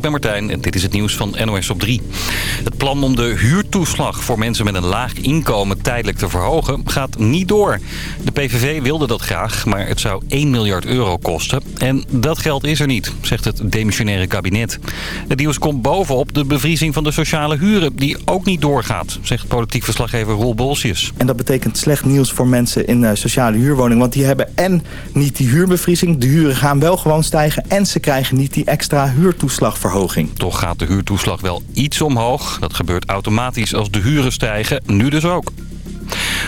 ik ben Martijn en dit is het nieuws van NOS op 3. Het plan om de huurtoeslag voor mensen met een laag inkomen tijdelijk te verhogen gaat niet door. De PVV wilde dat graag, maar het zou 1 miljard euro kosten. En dat geld is er niet, zegt het demissionaire kabinet. Het nieuws komt bovenop de bevriezing van de sociale huren, die ook niet doorgaat, zegt politiek verslaggever Roel Bolsjes. En dat betekent slecht nieuws voor mensen in uh, sociale huurwoningen, want die hebben en niet die huurbevriezing, de huren gaan wel gewoon stijgen en ze krijgen niet die extra Toch gaat de huurtoeslag wel iets omhoog. Dat gebeurt automatisch als de huren stijgen, nu dus ook.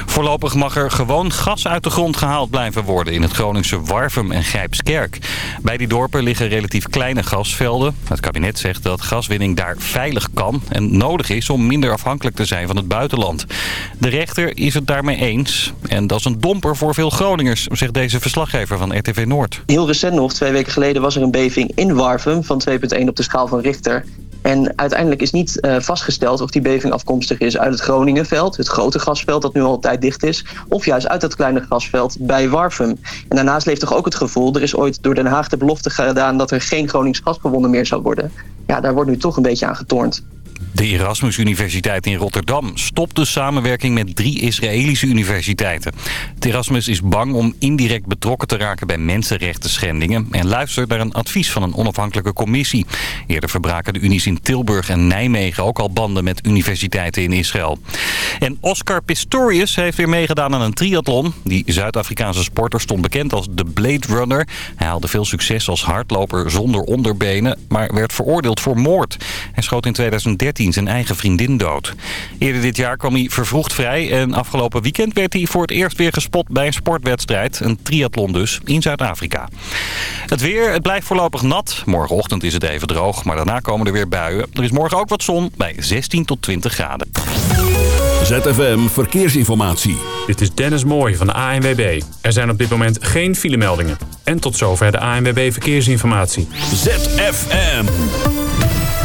Voorlopig mag er gewoon gas uit de grond gehaald blijven worden in het Groningse Warfum en Grijpskerk. Bij die dorpen liggen relatief kleine gasvelden. Het kabinet zegt dat gaswinning daar veilig kan en nodig is om minder afhankelijk te zijn van het buitenland. De rechter is het daarmee eens. En dat is een domper voor veel Groningers, zegt deze verslaggever van RTV Noord. Heel recent nog, twee weken geleden, was er een beving in Warfum van 2,1 op de schaal van Richter. En uiteindelijk is niet uh, vastgesteld of die beving afkomstig is uit het Groningenveld, het grote gasveld dat nu al tijd dicht is, of juist uit dat kleine gasveld bij Warfum. En daarnaast leeft toch ook het gevoel, er is ooit door Den Haag de belofte gedaan dat er geen Gronings gas gewonnen meer zou worden. Ja, daar wordt nu toch een beetje aan getornd. De Erasmus Universiteit in Rotterdam stopt de samenwerking met drie Israëlische universiteiten. Het Erasmus is bang om indirect betrokken te raken bij mensenrechten schendingen... en luistert naar een advies van een onafhankelijke commissie. Eerder verbraken de unies in Tilburg en Nijmegen ook al banden met universiteiten in Israël. En Oscar Pistorius heeft weer meegedaan aan een triathlon. Die Zuid-Afrikaanse sporter stond bekend als de Blade Runner. Hij haalde veel succes als hardloper zonder onderbenen, maar werd veroordeeld voor moord. Hij schoot in 2013 zijn eigen vriendin dood. Eerder dit jaar kwam hij vervroegd vrij en afgelopen weekend werd hij voor het eerst weer gespot bij een sportwedstrijd. Een triathlon dus, in Zuid-Afrika. Het weer, het blijft voorlopig nat. Morgenochtend is het even droog, maar daarna komen er weer buien. Er is morgen ook wat zon bij 16 tot 20 graden. ZFM Verkeersinformatie. Dit is Dennis Mooij van de ANWB. Er zijn op dit moment geen filemeldingen. En tot zover de ANWB Verkeersinformatie. ZFM.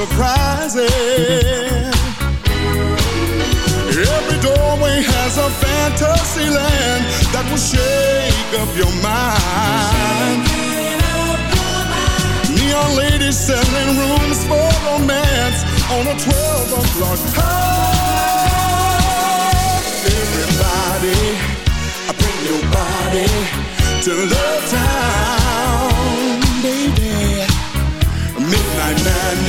surprises. Every doorway has a fantasy land that will shake up your mind. Neon ladies selling rooms for romance on a 12 o'clock high. Everybody, bring your body to Love Town,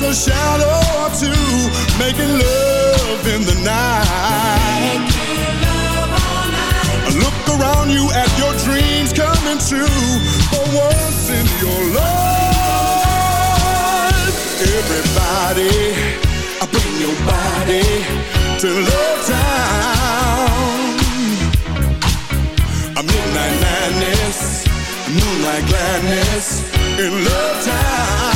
there's a shadow or two, making love in the night. Look around you at your dreams coming true for once in your life. Everybody, bring your body to Love Town. A midnight madness, moonlight gladness in Love Town,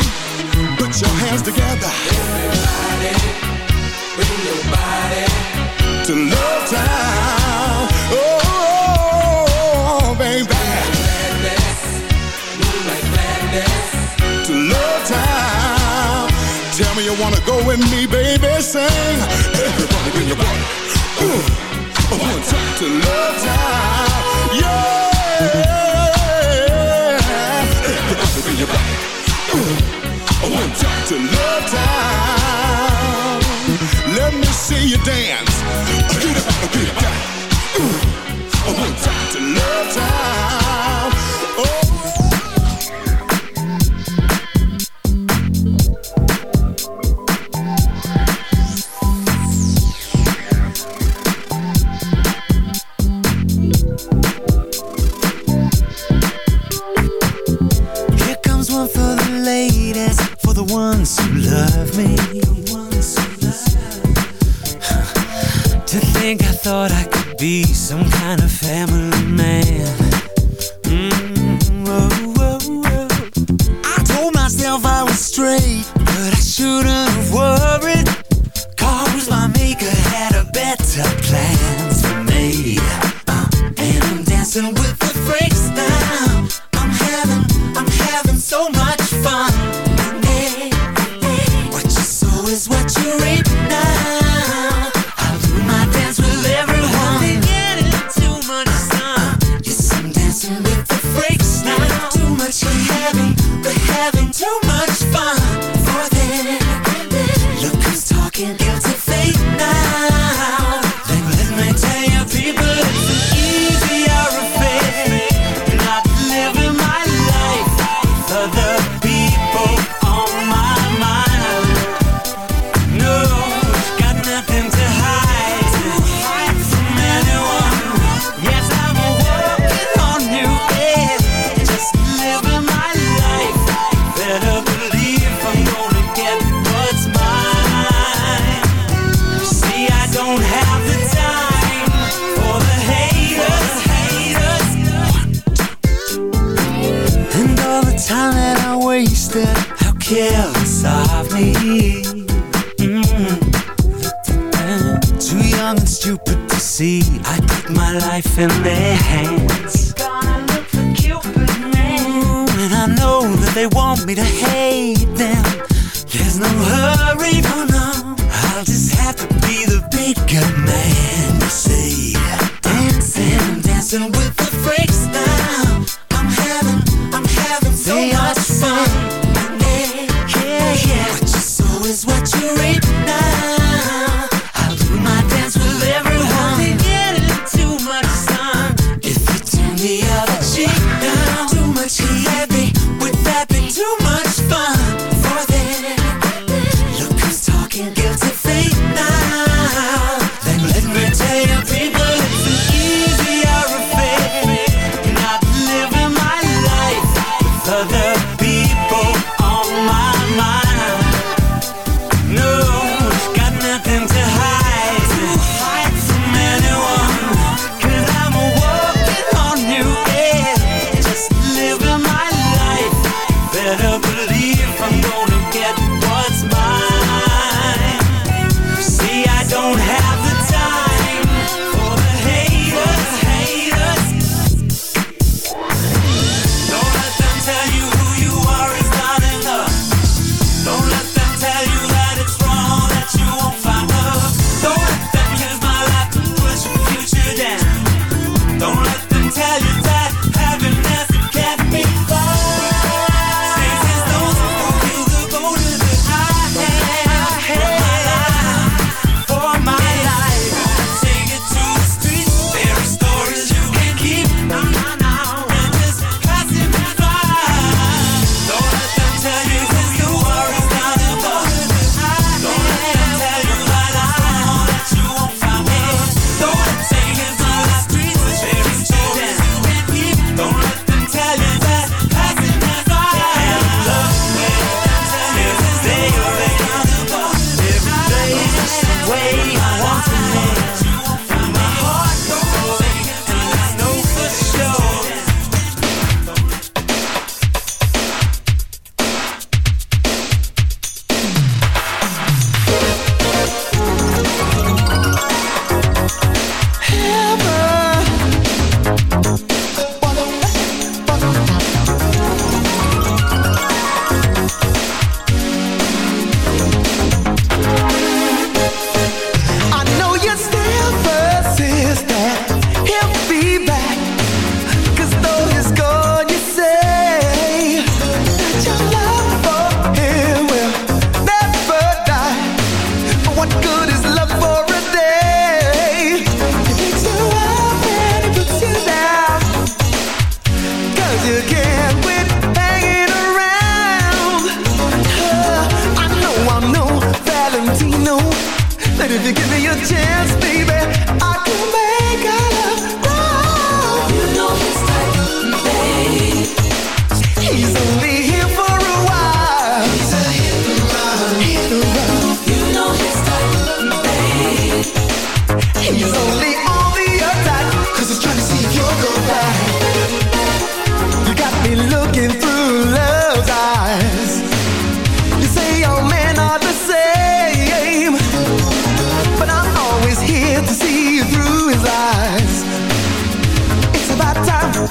Your hands together. Everybody, bring your body to Love Town. Oh, oh, oh, baby. To Love Town. Tell me you wanna go with me, baby. Sing. Everybody, bring your body. Ooh. One time to Love Town. Dance. Too young and stupid to see. I put my life in their hands. Gonna look for Cupid man And I know that they want me to hate them. There's no hurry for now. I'll just have to be the bigger man.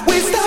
we stay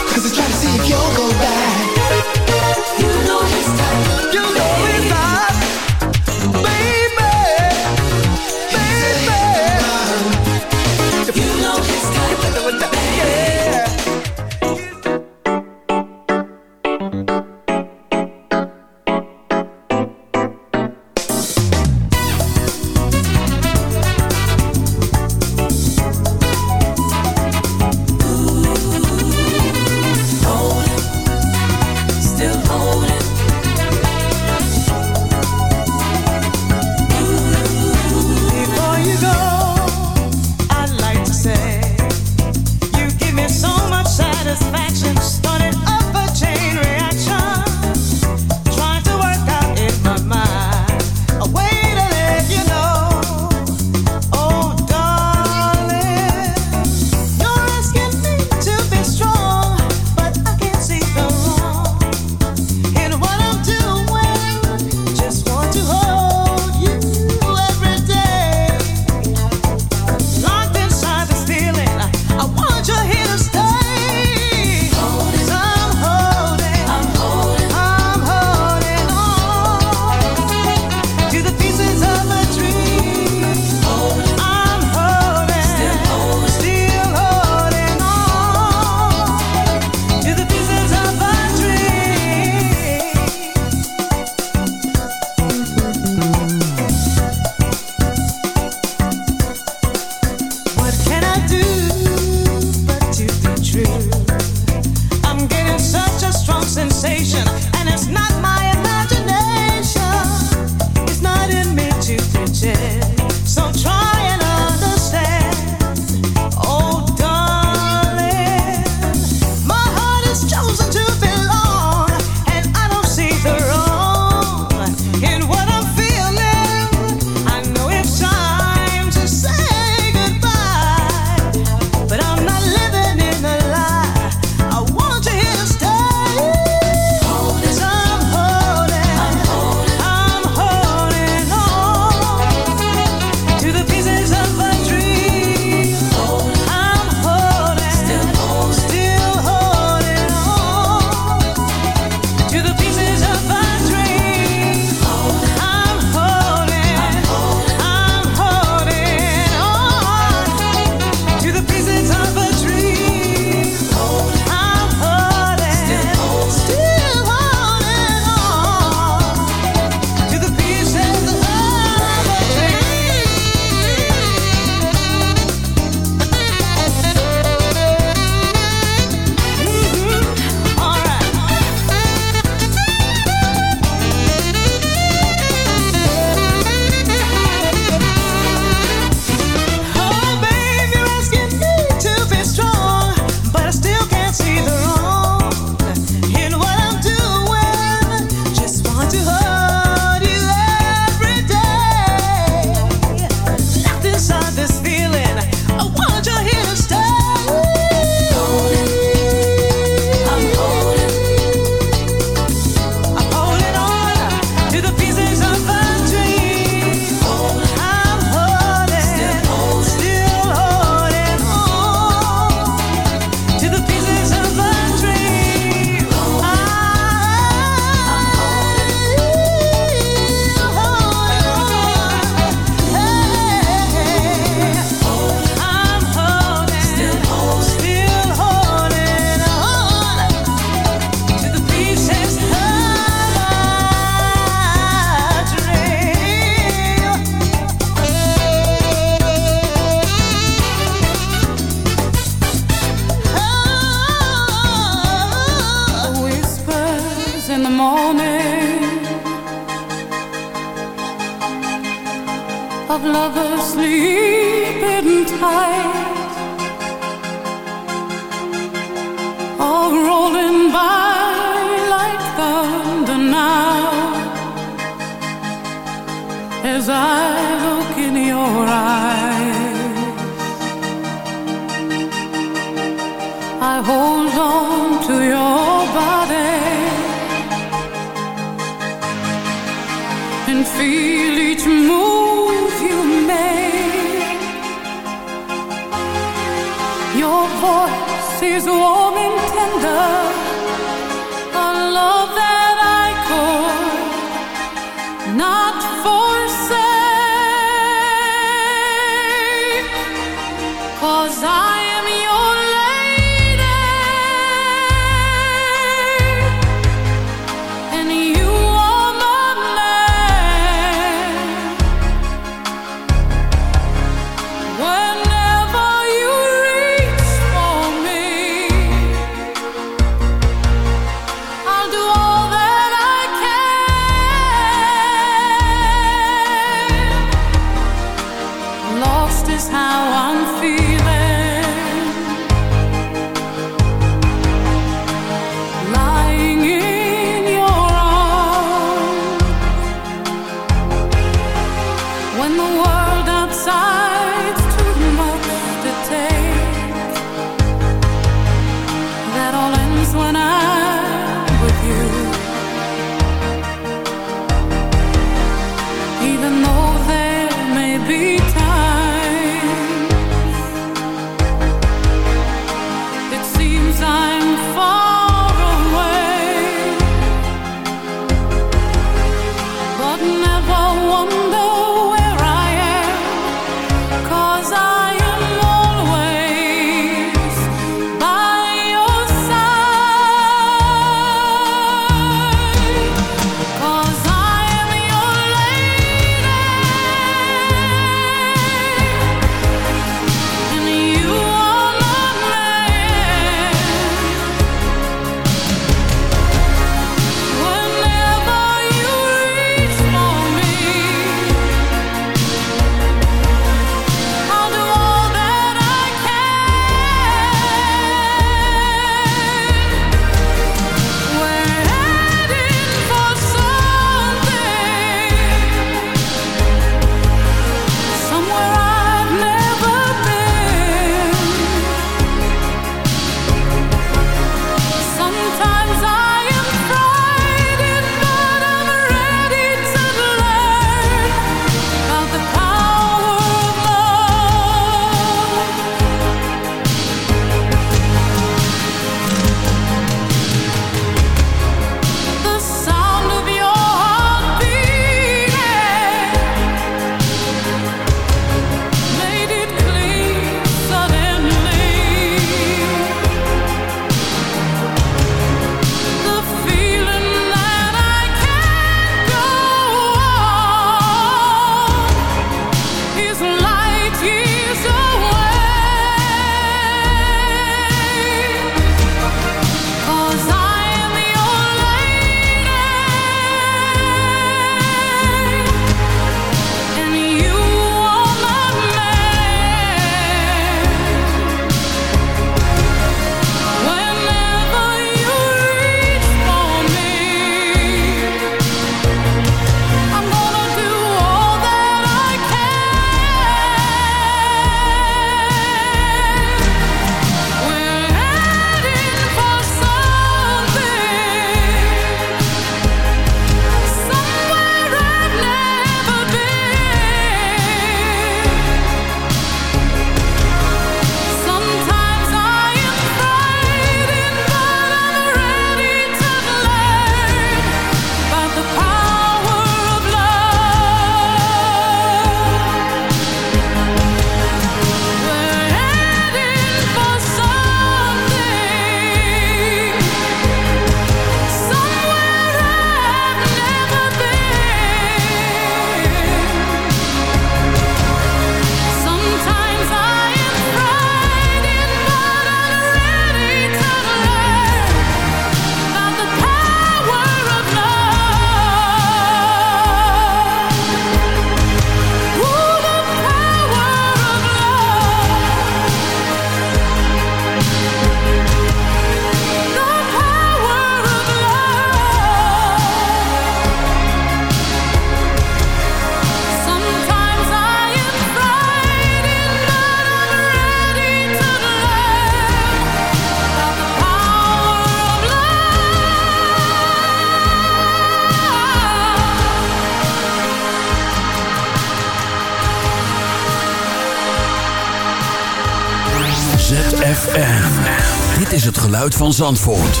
van Zandvoort.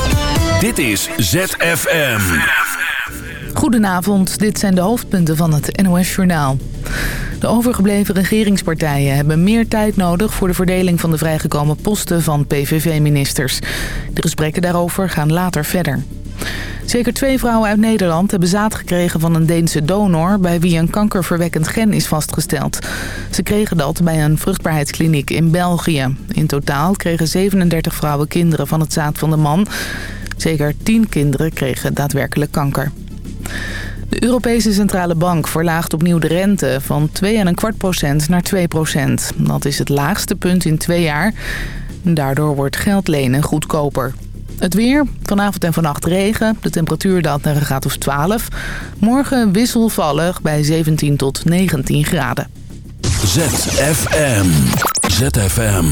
Dit is ZFM. Goedenavond, dit zijn de hoofdpunten van het NOS-journaal. De overgebleven regeringspartijen hebben meer tijd nodig... voor de verdeling van de vrijgekomen posten van PVV-ministers. De gesprekken daarover gaan later verder. Zeker twee vrouwen uit Nederland hebben zaad gekregen van een Deense donor... bij wie een kankerverwekkend gen is vastgesteld. Ze kregen dat bij een vruchtbaarheidskliniek in België. In totaal kregen 37 vrouwen kinderen van het zaad van de man. Zeker 10 kinderen kregen daadwerkelijk kanker. De Europese Centrale Bank verlaagt opnieuw de rente van 2,25% naar 2%. Dat is het laagste punt in twee jaar. Daardoor wordt geld lenen goedkoper. Het weer, vanavond en vannacht regen. De temperatuur daalt naar een graad of 12. Morgen wisselvallig bij 17 tot 19 graden. ZFM. ZFM.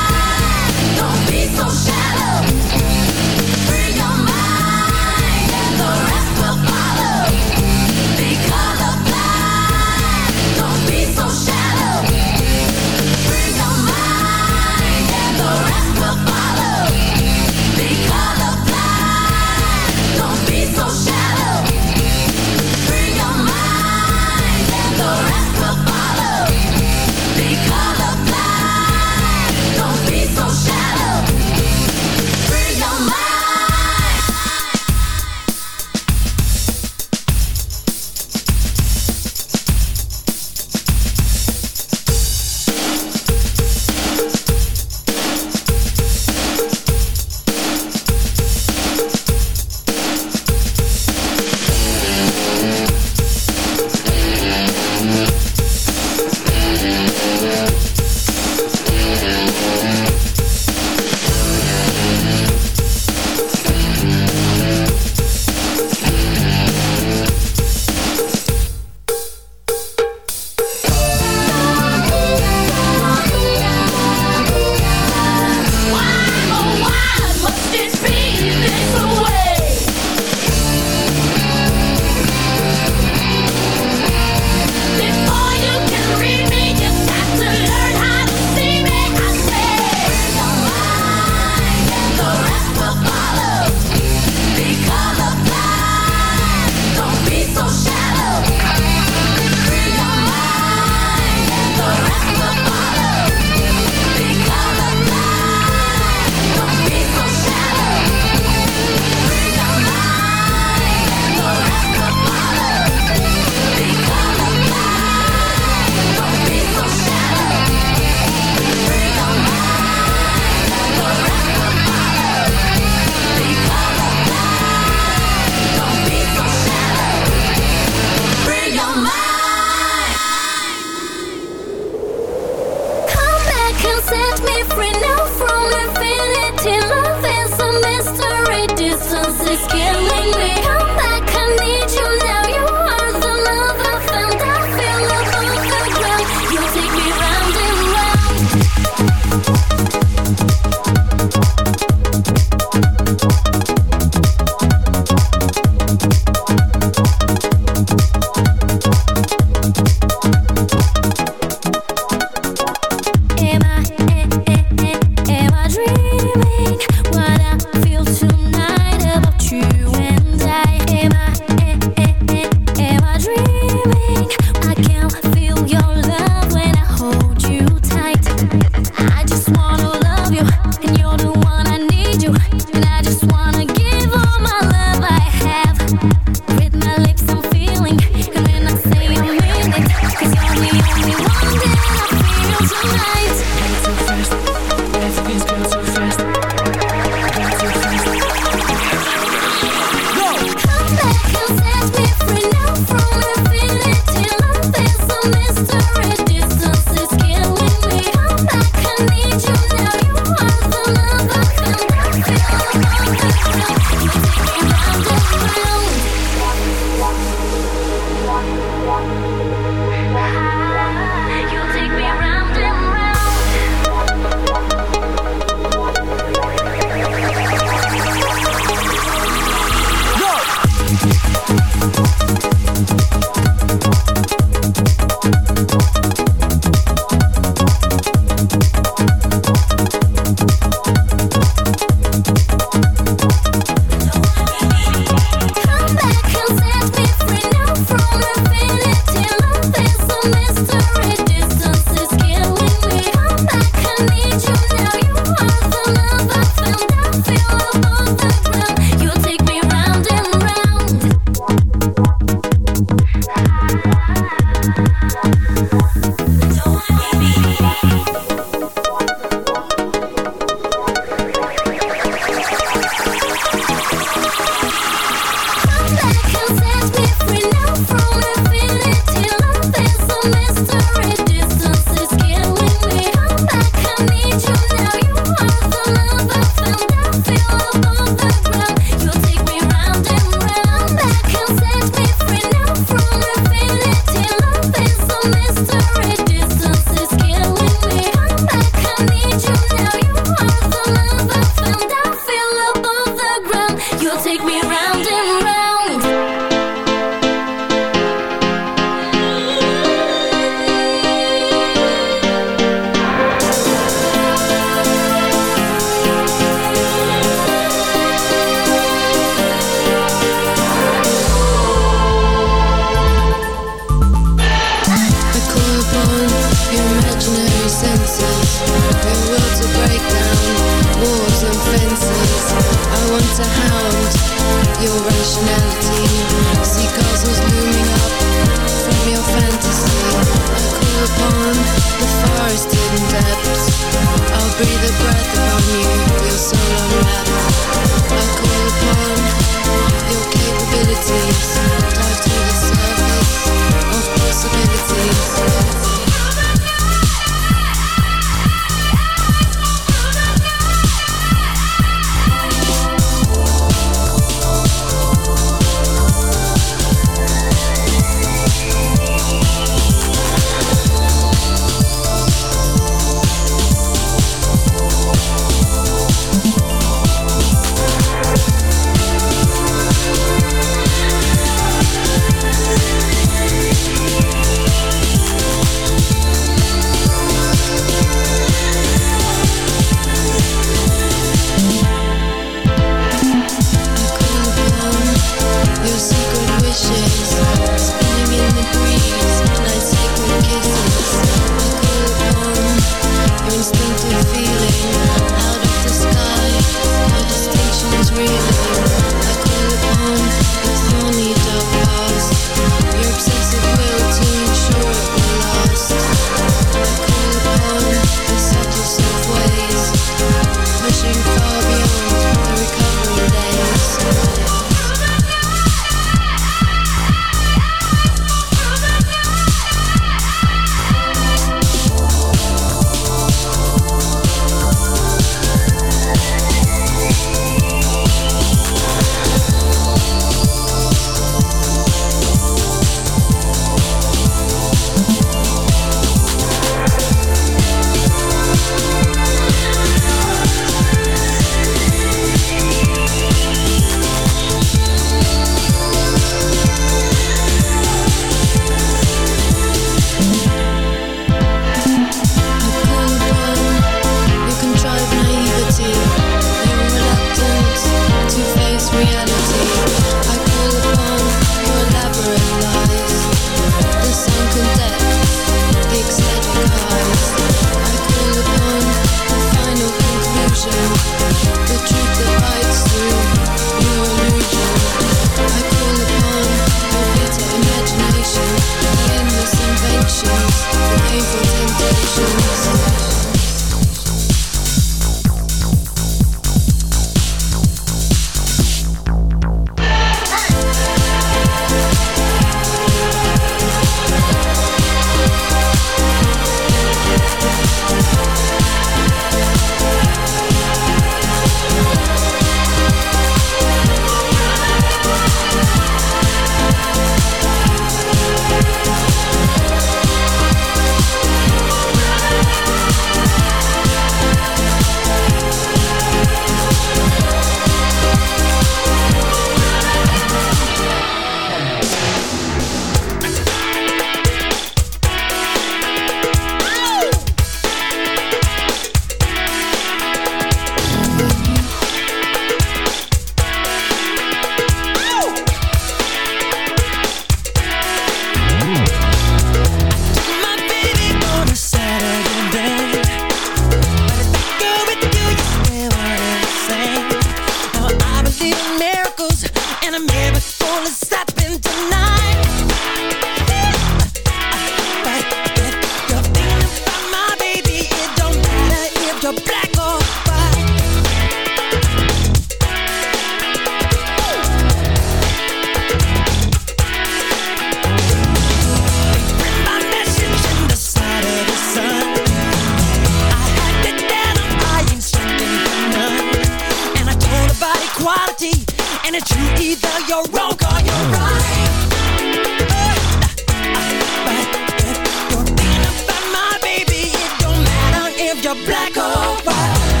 Black or white.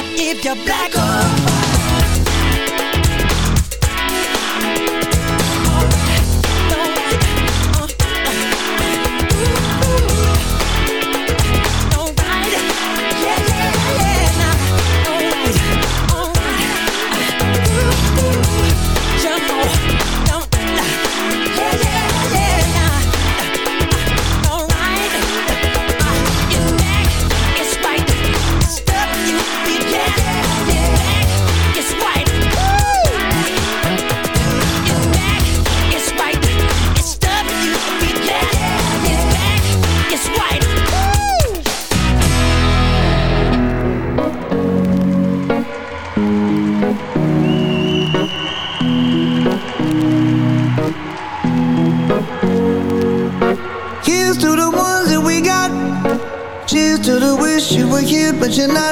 keep your black on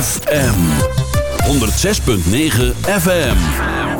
FM 106.9 FM.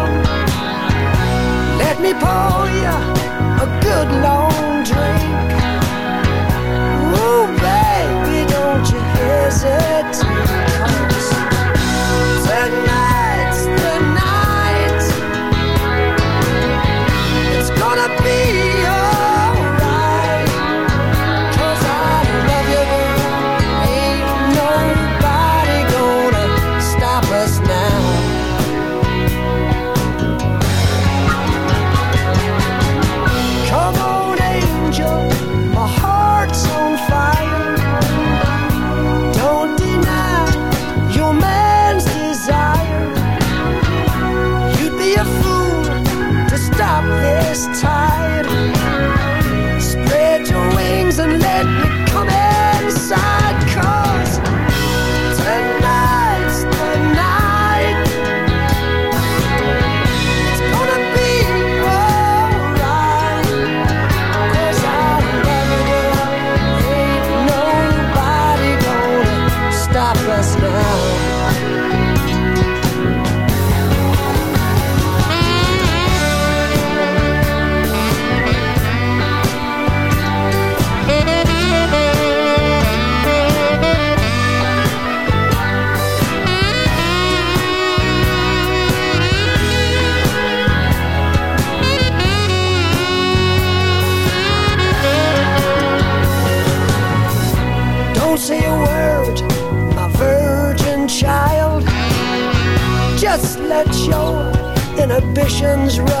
pour a good long drink. Ooh, baby, don't hesitate. ambitions.